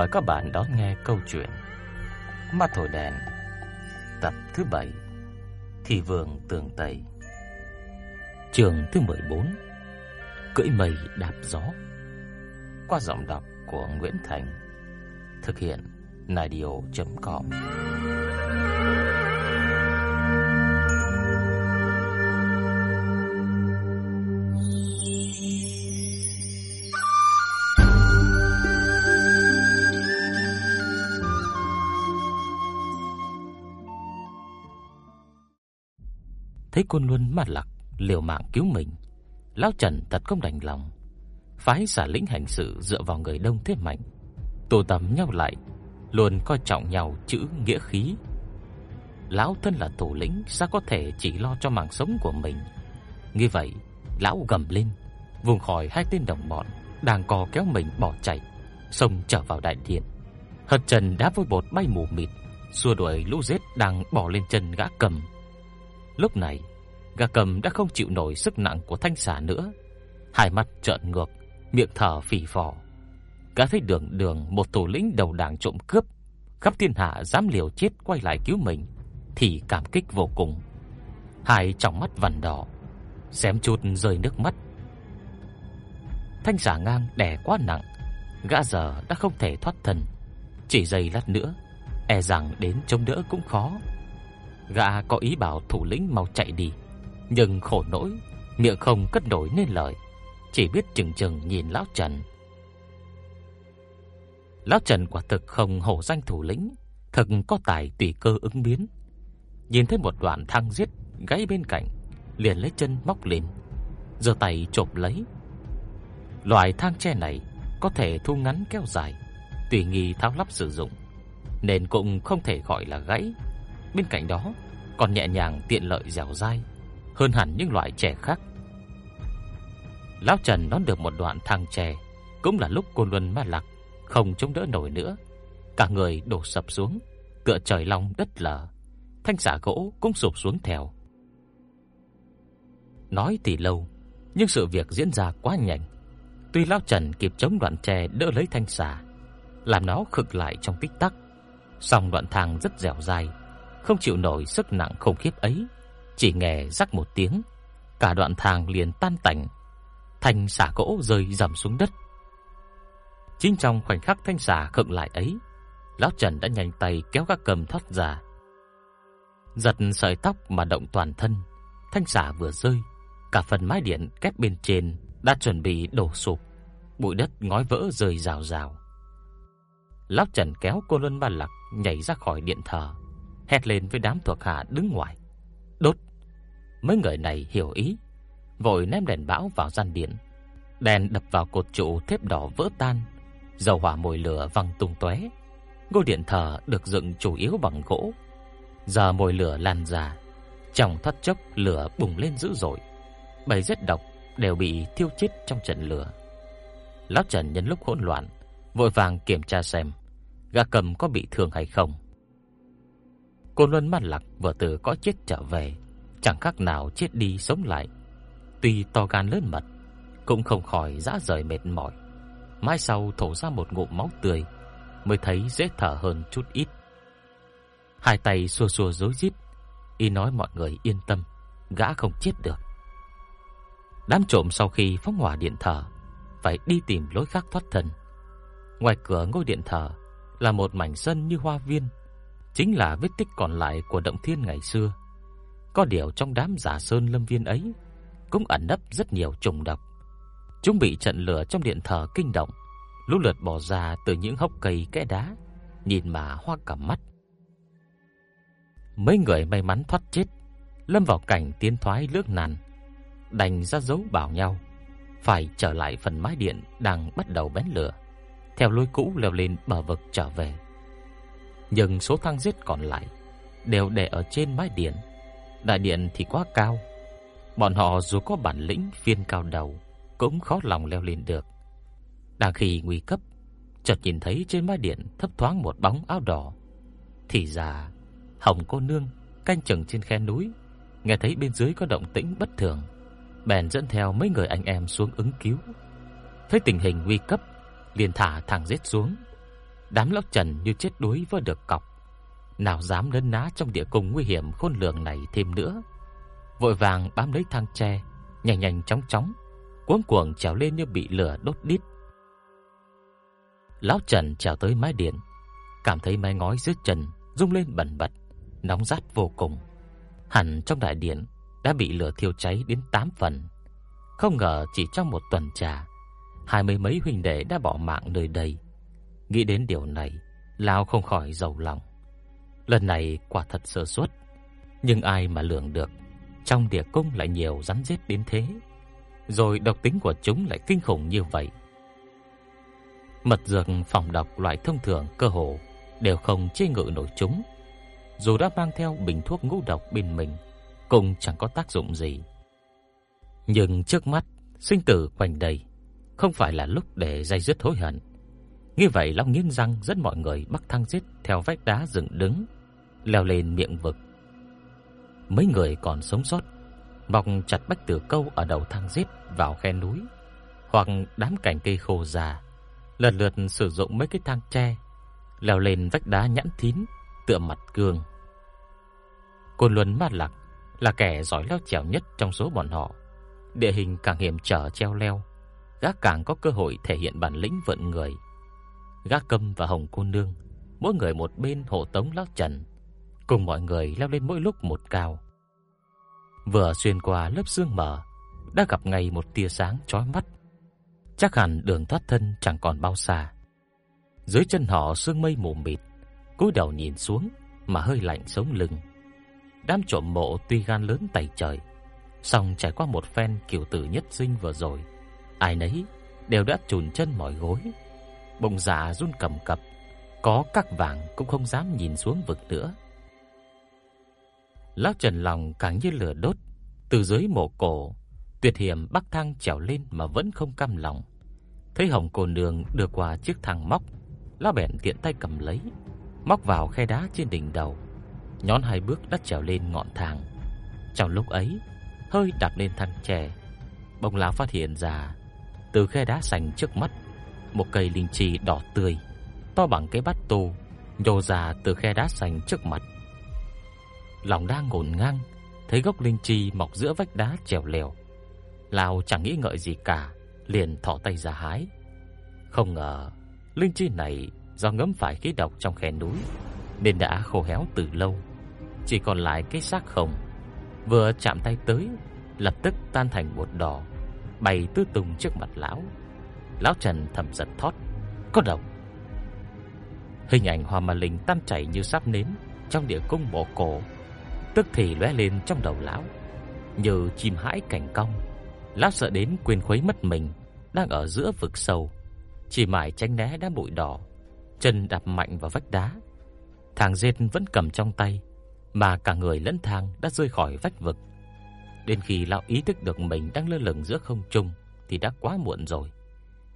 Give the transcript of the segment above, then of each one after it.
mời các bạn đón nghe câu chuyện Mắt thổi đèn, Tập thứ 7 Thị vườn tường Tây Trường thứ 14 Cưỡi mây đạp gió. Qua giọng đọc của Nguyễn Thành, Thực hiện Nadio.com Thấy Côn Luân mặt lặc liều mạng cứu mình, lão Trần thật không đành lòng, phái xả lĩnh hành sự dựa vào người đông thế mạnh, tụ tập nhau lại, luôn coi trọng nhau chữ nghĩa khí. Lão thân là thủ lĩnh, sao có thể chỉ lo cho mạng sống của mình? Như vậy, lão gầm lên, vùng khỏi hai tên đồng bọn đang co kéo mình bỏ chạy, xông trở vào đại điện. Hất Trần đá vôi bột bay mù mịt, xua đuổi lũ rết đang bỏ lên chân gã cầm. Lúc này, gã cầm đã không chịu nổi sức nặng của thanh xà nữa, hai mắt trợn ngược, miệng thở phì phò. Gã thấy đường đường một thủ lĩnh đầu đảng trộm cướp, khắp thiên hạ dám liều chết quay lại cứu mình, thì cảm kích vô cùng. Hai tròng mắt vằn đỏ, xém chút rơi nước mắt. Thanh xà ngang đè quá nặng, gã giờ đã không thể thoát thân. Chỉ giây lát nữa, e rằng đến chống đỡ cũng khó. Gã có ý bảo thủ lĩnh mau chạy đi, nhưng khổ nỗi, miệng không cất nổi nên lời, chỉ biết chừng chừng nhìn lão Trần. Lão Trần quả thực không hổ danh thủ lĩnh, thật có tài tùy cơ ứng biến. Nhìn thấy một đoạn thang giết gãy bên cạnh, liền lấy chân móc lên, giơ tay chộp lấy. Loại thang tre này có thể thu ngắn kéo dài, tùy nghi tháo lắp sử dụng, nên cũng không thể gọi là gãy. Bên cạnh đó, còn nhẹ nhàng tiện lợi dẻo dai hơn hẳn những loại chè khác. Lão Trần đón được một đoạn thang tre, cũng là lúc cô Luân Ma Lạc không chống đỡ nổi nữa, cả người đổ sập xuống, tựa trời long đất lở. Thanh xà gỗ cũng sụp xuống theo. Nói thì lâu, nhưng sự việc diễn ra quá nhanh. Tuy lão Trần kịp chống đoạn tre đỡ lấy thanh xà, làm nó khực lại trong tích tắc, song đoạn thang rất dẻo dai, không chịu nổi sức nặng khủng khiếp ấy, chỉ nghe rắc một tiếng, cả đoạn thang liền tan tành, thanh xà gỗ rơi rầm xuống đất. Chính trong khoảnh khắc thanh xà khựng lại ấy, lão Trần đã nhanh tay kéo các cầm thoát ra. Giật sợi tóc mà động toàn thân, thanh xà vừa rơi, cả phần mái điện kép bên trên đã chuẩn bị đổ sụp, bụi đất ngói vỡ rơi rào rào. Lão Trần kéo cô Luân Ba Lạc nhảy ra khỏi điện thờ, hét lên với đám thuộc hạ đứng ngoài. Đốt! Mấy người này hiểu ý, vội ném đèn bão vào gian điện. Đèn đập vào cột trụ thép đỏ vỡ tan, dầu hỏa mồi lửa văng tung tóe. Ngôi điện thờ được dựng chủ yếu bằng gỗ. Giờ mồi lửa lan ra, trong thoát chốc lửa bùng lên dữ dội. Bảy rết độc đều bị thiêu chết trong trận lửa. Lão Trần nhân lúc hỗn loạn, vội vàng kiểm tra xem gã cầm có bị thương hay không. Cô Luân mắt lạc vừa từ có chết trở về, chẳng khác nào chết đi sống lại. Tuy to gan lớn mật, cũng không khỏi dã rời mệt mỏi. Mai sau thổ ra một ngụm máu tươi, mới thấy dễ thở hơn chút ít. Hai tay xua xua rối rít, y nói mọi người yên tâm, gã không chết được. Đám trộm sau khi phóng hỏa điện thờ, phải đi tìm lối khác thoát thân. Ngoài cửa ngôi điện thờ là một mảnh sân như hoa viên, chính là vết tích còn lại của động thiên ngày xưa. Có điều trong đám giả sơn lâm viên ấy cũng ẩn nấp rất nhiều trùng độc. Chúng bị trận lửa trong điện thờ kinh động, lũ lượt bỏ ra từ những hốc cây kẽ đá, nhìn mà hoa cả mắt. Mấy người may mắn thoát chết, lâm vào cảnh tiến thoái lước nan, đành ra dấu bảo nhau phải trở lại phần mái điện đang bắt đầu bén lửa, theo lối cũ leo lên bờ vực trở về. Nhưng số thang giết còn lại đều để ở trên mái điện. Đại điện thì quá cao, bọn họ dù có bản lĩnh phiên cao đầu cũng khó lòng leo lên được. Đang khi nguy cấp, chợt nhìn thấy trên mái điện thấp thoáng một bóng áo đỏ. Thì ra, Hồng cô nương canh chừng trên khe núi, nghe thấy bên dưới có động tĩnh bất thường, bèn dẫn theo mấy người anh em xuống ứng cứu. Thấy tình hình nguy cấp, liền thả thằng giết xuống. Đám lão Trần như chết đuối với được cọc, nào dám lấn ná trong địa cung nguy hiểm khôn lường này thêm nữa. Vội vàng bám lấy thang tre, nhanh nhanh chóng chóng, cuống cuồng trèo lên như bị lửa đốt đít. Lão Trần trèo tới mái điện, cảm thấy mái ngói dưới chân rung lên bần bật, nóng rát vô cùng. Hẳn trong đại điện đã bị lửa thiêu cháy đến 8 phần. Không ngờ chỉ trong một tuần trà, hai mươi mấy huynh đệ đã bỏ mạng nơi đây. Nghĩ đến điều này, Lão không khỏi giàu lòng. Lần này quả thật sơ suất, nhưng ai mà lường được, trong địa cung lại nhiều rắn rết đến thế, rồi độc tính của chúng lại kinh khủng như vậy. Mật dược phòng độc loại thông thường cơ hồ đều không chế ngự nổi chúng. Dù đã mang theo bình thuốc ngũ độc bên mình, cũng chẳng có tác dụng gì. Nhưng trước mắt, sinh tử quanh đây, không phải là lúc để dây dứt hối hận. Như vậy Long nghiến răng dẫn mọi người bắt thang giết theo vách đá dựng đứng, leo lên miệng vực. Mấy người còn sống sót, bọc chặt bách tử câu ở đầu thang giết vào khe núi, hoặc đám cành cây khô già, lần lượt sử dụng mấy cái thang tre leo lên vách đá nhẵn thín, tựa mặt gương. Côn Luân Ma Lạc là kẻ giỏi leo trèo nhất trong số bọn họ. Địa hình càng hiểm trở treo leo, gác càng có cơ hội thể hiện bản lĩnh vận người. Gác Câm và Hồng Cô Nương, mỗi người một bên hộ tống lão Trần, cùng mọi người leo lên mỗi lúc một cao. Vừa xuyên qua lớp sương mờ, đã gặp ngay một tia sáng chói mắt. Chắc hẳn đường thoát thân chẳng còn bao xa. Dưới chân họ sương mây mù mịt, cúi đầu nhìn xuống mà hơi lạnh sống lưng. Đám trộm mộ tuy gan lớn tày trời, song trải qua một phen kiều tử nhất sinh vừa rồi, ai nấy đều đã chùn chân mỏi gối, bông dạ run cầm cập, có các vàng cũng không dám nhìn xuống vực nữa. Lão Trần lòng càng như lửa đốt, từ dưới mộ cổ, tuyệt hiểm bắc thang trèo lên mà vẫn không cam lòng. Thấy Hồng Cô Nương đưa qua chiếc thang móc, Lão bèn tiện tay cầm lấy, móc vào khe đá trên đỉnh đầu, nhón hai bước đã trèo lên ngọn thang. Trong lúc ấy, hơi đạp lên thang tre, bỗng lão phát hiện ra từ khe đá sành trước mắt, một cây linh chi đỏ tươi, to bằng cái bát tô, nhô ra từ khe đá sành trước mặt. Lòng đang ngổn ngang, thấy gốc linh chi mọc giữa vách đá trèo lèo. Lão chẳng nghĩ ngợi gì cả, liền thò tay ra hái. Không ngờ Linh chi này do ngấm phải khí độc trong khe núi nên đã khô héo từ lâu, chỉ còn lại cái xác không. Vừa chạm tay tới, lập tức tan thành bột đỏ, bay tứ tung trước mặt lão. Lão Trần thầm giật thót, có độc. Hình ảnh Hoa Ma Linh tan chảy như sáp nến trong địa cung mộ cổ, tức thì lóe lên trong đầu lão, như chim hãi cảnh cong. Lão sợ đến quên khuấy mất mình, đang ở giữa vực sâu chỉ mãi tránh né đám bụi đỏ, chân đạp mạnh vào vách đá. Thang dệt vẫn cầm trong tay, mà cả người lẫn thang đã rơi khỏi vách vực. Đến khi lão ý thức được mình đang lơ lửng giữa không trung thì đã quá muộn rồi.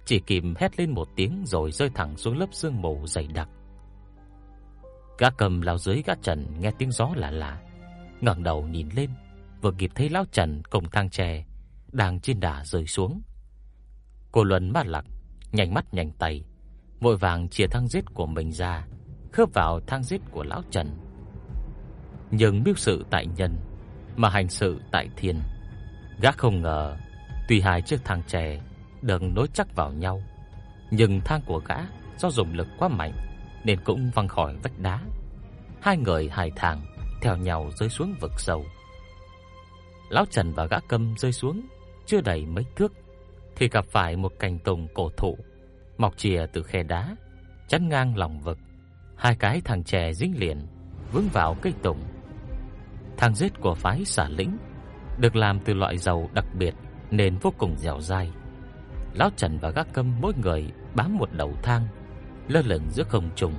Chỉ kịp hét lên một tiếng rồi rơi thẳng xuống lớp sương mù dày đặc. Gã cầm lao dưới gã Trần nghe tiếng gió lạ lạ, ngẩng đầu nhìn lên, vừa kịp thấy lão Trần cùng thang tre đang trên đà rơi xuống. Cô Luân mắt lặc nhanh mắt nhanh tay, vội vàng chia thang giết của mình ra, khớp vào thang giết của lão Trần. Nhưng mưu sự tại nhân mà hành sự tại thiên, gác không ngờ, tuy hai chiếc thang tre đường nối chắc vào nhau, nhưng thang của gã do dùng lực quá mạnh nên cũng văng khỏi vách đá. Hai người hài thang theo nhau rơi xuống vực sâu. Lão Trần và gã Câm rơi xuống chưa đầy mấy thước thì gặp phải một cành tùng cổ thụ mọc chìa từ khe đá, chắn ngang lòng vực. Hai cái thằng trẻ dính liền vướng vào cây tùng. Thang giết của phái xả lĩnh được làm từ loại dầu đặc biệt nên vô cùng dẻo dai. Lão Trần và gác câm mỗi người bám một đầu thang, lơ lửng giữa không trung.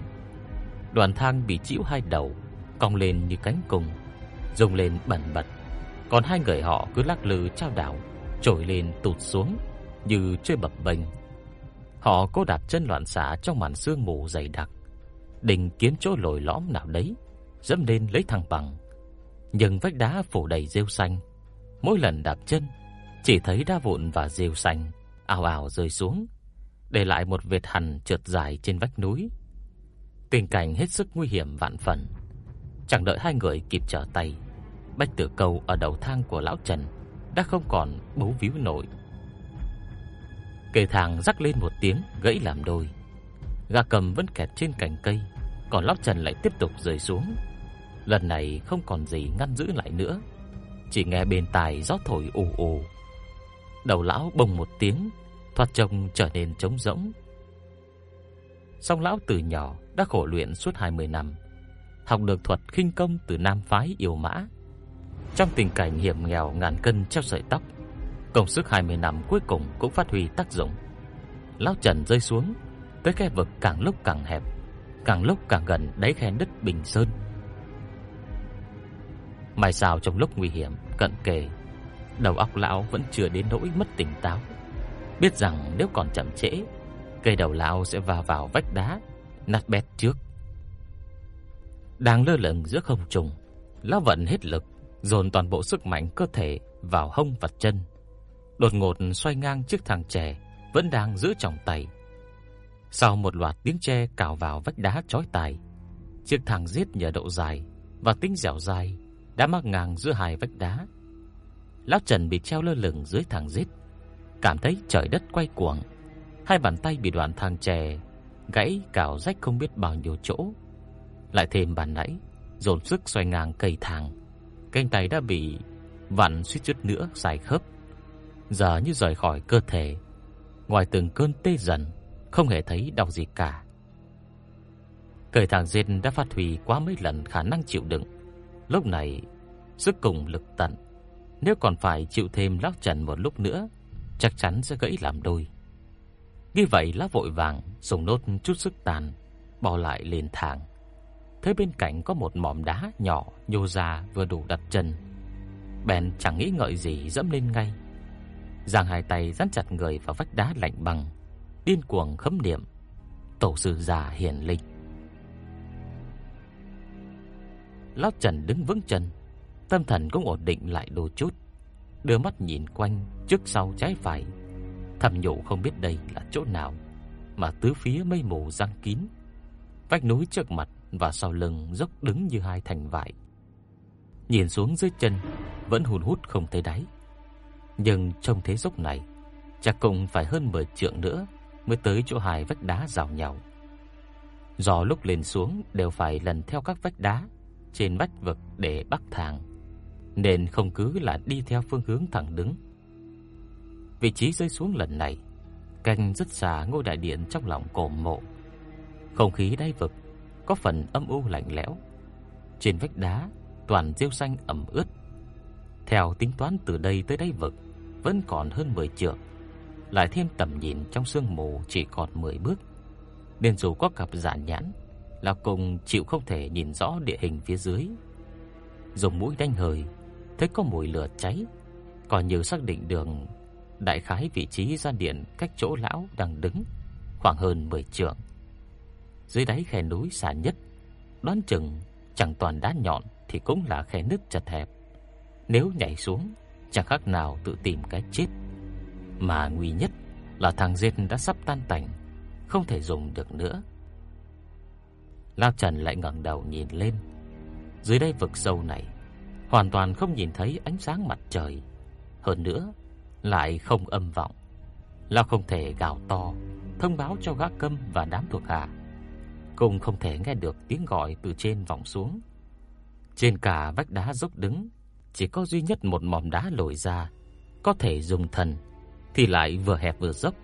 Đoàn thang bị chĩu hai đầu, cong lên như cánh cung, rung lên bẩn bật. Còn hai người họ cứ lắc lư trao đảo, trồi lên tụt xuống như chơi bập bênh. Họ cố đạp chân loạn xạ trong màn sương mù dày đặc, định kiếm chỗ lồi lõm nào đấy, dẫm lên lấy thăng bằng. Nhưng vách đá phủ đầy rêu xanh, mỗi lần đạp chân chỉ thấy đá vụn và rêu xanh ào ào rơi xuống, để lại một vệt hằn trượt dài trên vách núi, Tình cảnh hết sức nguy hiểm vạn phần. Chẳng đợi hai người kịp trở tay, Bách Tử Câu ở đầu thang của lão Trần đã không còn bấu víu nổi. Cây thang rắc lên một tiếng gãy làm đôi. Gà cầm vẫn kẹt trên cành cây, còn lão Trần lại tiếp tục rơi xuống. Lần này không còn gì ngăn giữ lại nữa, chỉ nghe bên tai gió thổi ù ù. Đầu lão bùng một tiếng, thoạt trông trở nên trống rỗng. Song lão từ nhỏ đã khổ luyện suốt 20 năm, học được thuật khinh công từ nam phái yêu mã. Trong tình cảnh hiểm nghèo ngàn cân treo sợi tóc, công sức 20 năm cuối cùng cũng phát huy tác dụng. Lão Trần rơi xuống, tới khe vực càng lúc càng hẹp, càng lúc càng gần đáy khe đất bình sơn. Mai sao trong lúc nguy hiểm cận kề, đầu óc lão vẫn chưa đến nỗi mất tỉnh táo, biết rằng nếu còn chậm trễ, cây đầu lão sẽ va vào vách đá, nát bét trước. Đang lơ lửng giữa không trung, lão vận hết lực, dồn toàn bộ sức mạnh cơ thể vào hông và chân. Đột ngột xoay ngang chiếc thằng trẻ vẫn đang giữ trong tay. Sau một loạt tiếng tre cào vào vách đá chói tai, chiếc thằng giết nhờ độ dài và tính dẻo dai đã mắc ngang giữa hai vách đá. Lão Trần bị treo lơ lửng dưới thằng giết, cảm thấy trời đất quay cuồng, hai bàn tay bị đoạn thang chè gãy cào rách không biết bao nhiêu chỗ. Lại thêm bàn nãy dồn sức xoay ngang cây thang, cánh tay đã bị vặn suýt chút nữa giải khớp. Giờ như rời khỏi cơ thể, ngoài từng cơn tê dần, không hề thấy đau gì cả. Cây thang giết đã phát huy quá mấy lần khả năng chịu đựng. Lúc này, sức cùng lực tận, nếu còn phải chịu thêm lóc trần một lúc nữa, chắc chắn sẽ gãy làm đôi. như vậy lá vội vàng dùng nốt chút sức tàn, bỏ lại lên thang. Thấy bên cạnh có một mỏm đá nhỏ nhô ra vừa đủ đặt chân. Bèn chẳng nghĩ ngợi gì dẫm lên ngay. Giang hai tay dán chặt người vào vách đá lạnh băng, điên cuồng khấm niệm tổ sư già hiển linh. Lão Trần đứng vững chân, tâm thần cũng ổn định lại đôi chút, đưa mắt nhìn quanh trước sau trái phải thầm nhủ không biết đây là chỗ nào, mà tứ phía mây mù giăng kín, vách núi trước mặt và sau lưng dốc đứng như hai thành vải. Nhìn xuống dưới chân vẫn hùn hút không thấy đáy. Nhưng trong thế dốc này, chắc cũng phải hơn 10 trượng nữa mới tới chỗ hai vách đá rào nhau. Do lúc lên xuống đều phải lần theo các vách đá trên vách vực để bắc thang, nên không cứ là đi theo phương hướng thẳng đứng Vị trí rơi xuống lần này canh rất xa ngôi đại điện trong lòng cổ mộ. Không khí đáy vực có phần âm u lạnh lẽo. Trên vách đá toàn rêu xanh ẩm ướt. Theo tính toán từ đây tới đáy vực vẫn còn hơn 10 trượng, lại thêm tầm nhìn trong sương mù chỉ còn 10 bước. Nên dù có cặp dạ nhãn, là cùng chịu không thể nhìn rõ địa hình phía dưới. Dùng mũi đánh hơi, thấy có mùi lửa cháy, còn như xác định đường đại khái vị trí gian điện cách chỗ lão đang đứng khoảng hơn 10 trượng. Dưới đáy khe núi xa nhất, đoán chừng chẳng toàn đá nhọn thì cũng là khe nứt chật hẹp. Nếu nhảy xuống, chẳng khác nào tự tìm cái chết. Mà nguy nhất là thằng dệt đã sắp tan tành, không thể dùng được nữa. Lão Trần lại ngẩng đầu nhìn lên. Dưới đây vực sâu này, hoàn toàn không nhìn thấy ánh sáng mặt trời. Hơn nữa, lại không âm vọng. Lão không thể gào to thông báo cho gã câm và đám thuộc hạ, cũng không thể nghe được tiếng gọi từ trên vọng xuống. Trên cả vách đá dốc đứng, chỉ có duy nhất một mỏm đá lồi ra, có thể dùng thần thì lại vừa hẹp vừa dốc.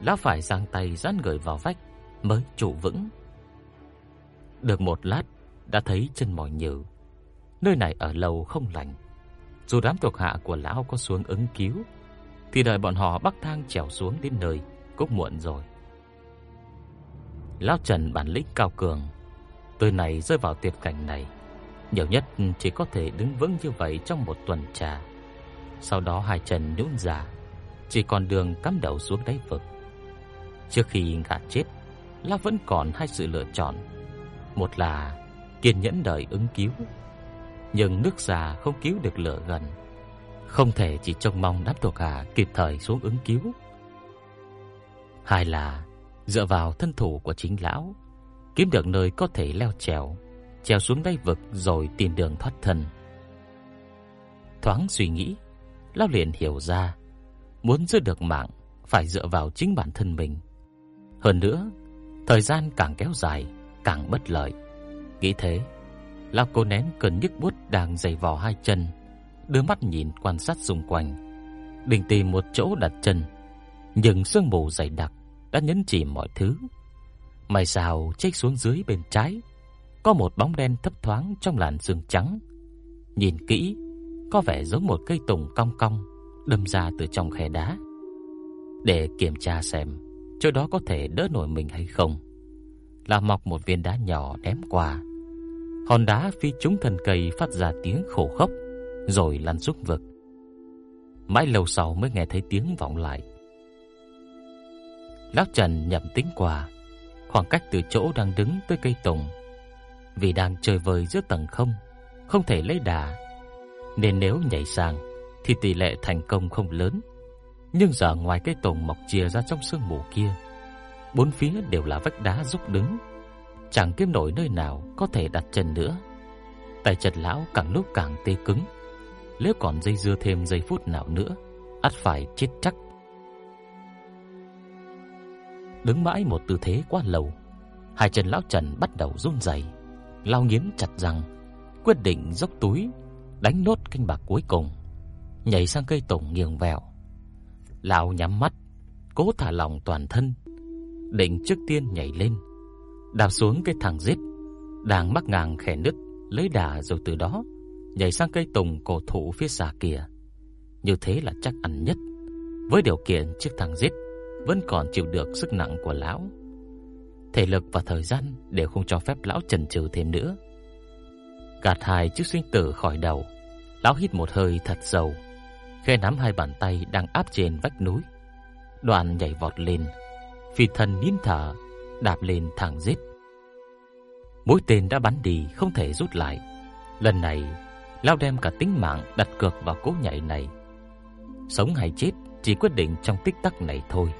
Lão phải giang tay dán người vào vách mới trụ vững. Được một lát đã thấy chân mỏi nhừ. Nơi này ở lâu không lành. Dù đám thuộc hạ của lão có xuống ứng cứu, thì đợi bọn họ bắc thang trèo xuống đến nơi cũng muộn rồi. Lão Trần bản lĩnh cao cường, tôi này rơi vào tuyệt cảnh này, nhiều nhất chỉ có thể đứng vững như vậy trong một tuần trà. Sau đó hai chân nhũn ra, chỉ còn đường cắm đầu xuống đáy vực. Trước khi ngã chết, lão vẫn còn hai sự lựa chọn. Một là kiên nhẫn đợi ứng cứu, nhưng nước già không cứu được lửa gần. Không thể chỉ trông mong đám thuộc hạ kịp thời xuống ứng cứu. Hai là dựa vào thân thủ của chính lão, kiếm được nơi có thể leo trèo, trèo xuống đáy vực rồi tìm đường thoát thân. Thoáng suy nghĩ, Lão liền hiểu ra, muốn giữ được mạng phải dựa vào chính bản thân mình. Hơn nữa, thời gian càng kéo dài càng bất lợi. Nghĩ thế, Lão cố nén cơn nhức buốt đang dày vò hai chân, đưa mắt nhìn quan sát xung quanh, định tìm một chỗ đặt chân. Nhưng sương mù dày đặc đã nhấn chìm mọi thứ. May sao chích xuống dưới bên trái, có một bóng đen thấp thoáng trong làn sương trắng. Nhìn kỹ, có vẻ giống một cây tùng cong cong đâm ra từ trong khe đá. Để kiểm tra xem chỗ đó có thể đỡ nổi mình hay không, là mọc một viên đá nhỏ ném qua. Hòn đá phi trúng thân cây phát ra tiếng khổ khốc, rồi lăn xuống vực. Mãi lâu sau mới nghe thấy tiếng vọng lại. Lão Trần nhậm tính quà, khoảng cách từ chỗ đang đứng tới cây tùng. Vì đang chơi vơi giữa tầng không, không thể lấy đà, nên nếu nhảy sang thì tỷ lệ thành công không lớn. Nhưng giờ ngoài cây tùng mọc chia ra trong sương mù kia, bốn phía đều là vách đá dốc đứng, chẳng kiếm nổi nơi nào có thể đặt chân nữa. Tay trần lão càng lúc càng tê cứng, nếu còn dây dưa thêm giây phút nào nữa, ắt phải chết chắc. Đứng mãi một tư thế quá lâu, hai chân lão Trần bắt đầu run rẩy, lao nghiến chặt răng, quyết định dốc túi đánh nốt canh bạc cuối cùng, nhảy sang cây tùng nghiêng vẹo. Lão nhắm mắt, cố thả lỏng toàn thân, định trước tiên nhảy lên, đạp xuống cây thẳng giết đang mắc ngang khe nứt, lấy đà rồi từ đó nhảy sang cây tùng cổ thụ phía xa kia. Như thế là chắc ăn nhất, với điều kiện chiếc thằng giết vẫn còn chịu được sức nặng của lão. Thể lực và thời gian đều không cho phép lão chần chừ thêm nữa. Gạt hai chiếc sinh tử khỏi đầu, lão hít một hơi thật sâu, khẽ nắm hai bàn tay đang áp trên vách núi, đoạn nhảy vọt lên, phi thân nín thở, đạp lên thẳng giết. Mũi tên đã bắn đi không thể rút lại. Lần này, lão đem cả tính mạng đặt cược vào cú nhảy này. Sống hay chết chỉ quyết định trong tích tắc này thôi.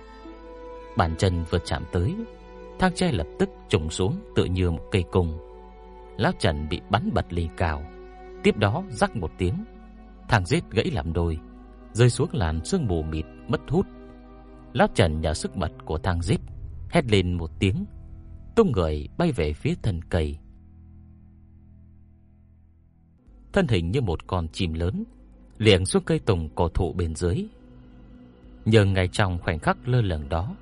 Bàn chân vừa chạm tới, thang tre lập tức trùng xuống tựa như một cây cung. Lão Trần bị bắn bật lì cao. Tiếp đó rắc một tiếng, thang giết gãy làm đôi, rơi xuống làn sương mù mịt mất hút. Lão Trần nhờ sức bật của thang giết, hét lên một tiếng, tung người bay về phía thân cây. Thân hình như một con chim lớn, liền xuống cây tùng cổ thụ bên dưới. Nhưng ngay trong khoảnh khắc lơ lửng đó,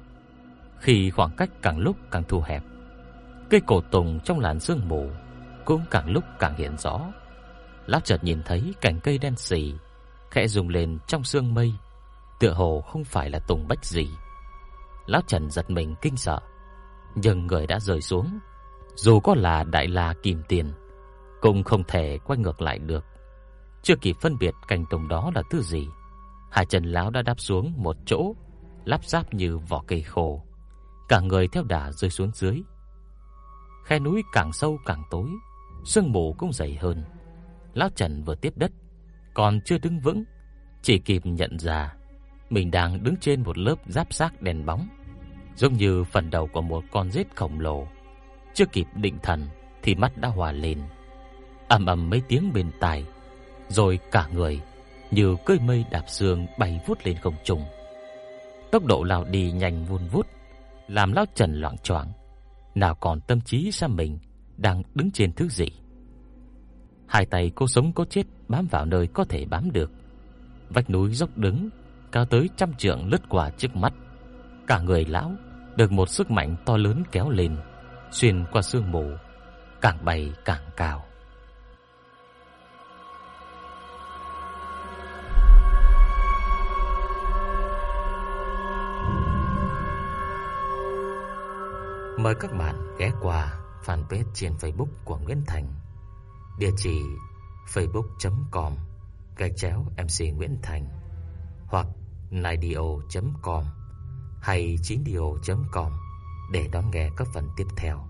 khi khoảng cách càng lúc càng thu hẹp, cây cổ tùng trong làn sương mù cũng càng lúc càng hiện rõ. Lát chợt nhìn thấy cành cây đen sì khẽ rung lên trong sương mây, tựa hồ không phải là tùng bách gì. Lão Trần giật mình kinh sợ, nhưng người đã rơi xuống, dù có là đại la kim tiền, cũng không thể quay ngược lại được. Chưa kịp phân biệt cành tùng đó là thứ gì, hai chân lão đã đáp xuống một chỗ, lắp ráp như vỏ cây khô, cả người theo đà rơi xuống dưới. Khe núi càng sâu càng tối, sương mù cũng dày hơn. Lão Trần vừa tiếp đất, còn chưa đứng vững, chỉ kịp nhận ra mình đang đứng trên một lớp giáp xác đèn bóng, giống như phần đầu của một con rết khổng lồ. Chưa kịp định thần thì mắt đã hòa lên. Ầm ầm mấy tiếng bên tai, rồi cả người như cơi mây đạp sương bay vút lên không trung. Tốc độ lao đi nhanh vun vút, làm lão Trần loạng choạng, nào còn tâm trí xem mình đang đứng trên thứ gì. Hai tay cô sống có chết bám vào nơi có thể bám được. Vách núi dốc đứng, cao tới trăm trượng lướt qua trước mắt. Cả người lão được một sức mạnh to lớn kéo lên, xuyên qua sương mù, càng bay càng cao. Mời các bạn ghé qua fanpage trên Facebook của Nguyễn Thành. Địa chỉ facebook.com gạch chéo MC Nguyễn Thành hoặc naidio.com hay 9 điều.com để đón nghe các phần tiếp theo.